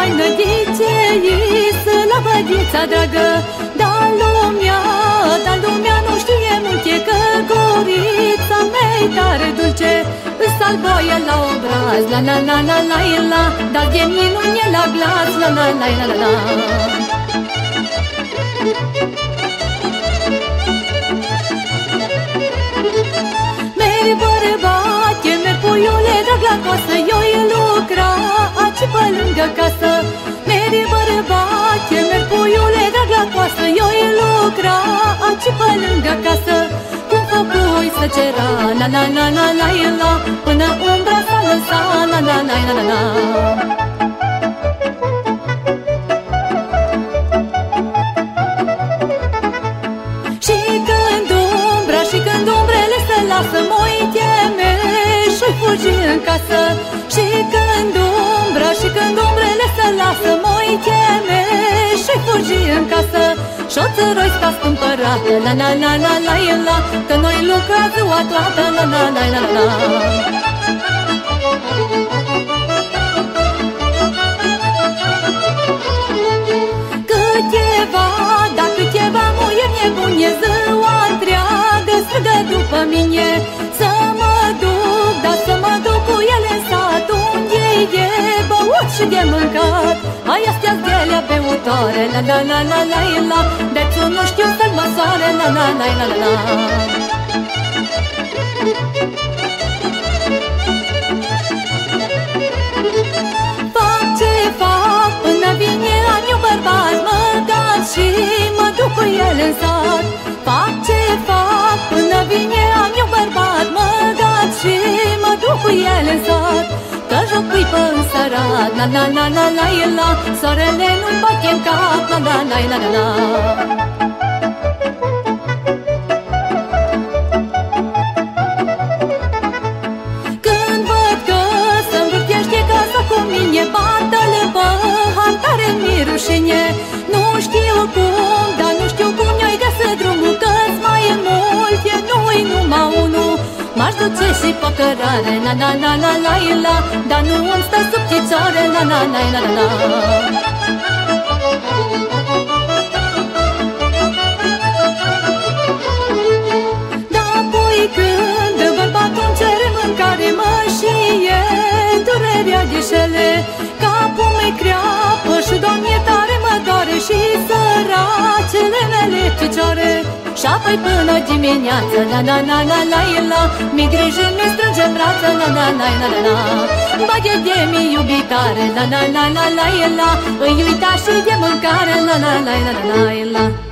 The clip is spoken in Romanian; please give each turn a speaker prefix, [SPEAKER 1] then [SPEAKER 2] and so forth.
[SPEAKER 1] faină licei Să la bădița dragă Dar lumea, dar lumea nu știe multe Că gurița mea tare dulce. Îți salboie la obraz La la la la la la Dar de minune la glas La la la la la la. Meri bărbate, merg puiule drag la coasă Eu îi lucra aici pe lângă casă. Meri bărbate, merg puiule drag la coasă Eu îi lucra. Aici pe lângă casă Cum făcui să cera? La la la la la la Până umbra s-a lăsat. La la la la la la. Lasă moi teme și fugi în casă. Și când lasă moi teme și fugi în casă. Și o țăroi sta stâmpărată La la la la la la Că noi lucra ziua toată La la la la la mâncat Hai astea de alea beutoare La la la la la la. De tu nu știu să-l măsoare La la la la la la pe însărat La la la la la la Soarele nu-mi bate în cap La la la la la la M-aș duce și pe cărare, la la la la la. La Dar nu îmi stă sub picioare, la la la la la la Da, apoi când bărbatul îmi cere mâncare Mă și e durerea de șele Capul mi creapă și doamne tare mă doare Și săracele mele picioare și apoi până dimineață La la la la la la Mi grijă, mi strânge în brață La la la la la la Baghe de mi iubitare La la la la la la Îi uita și de mâncare La la la la la la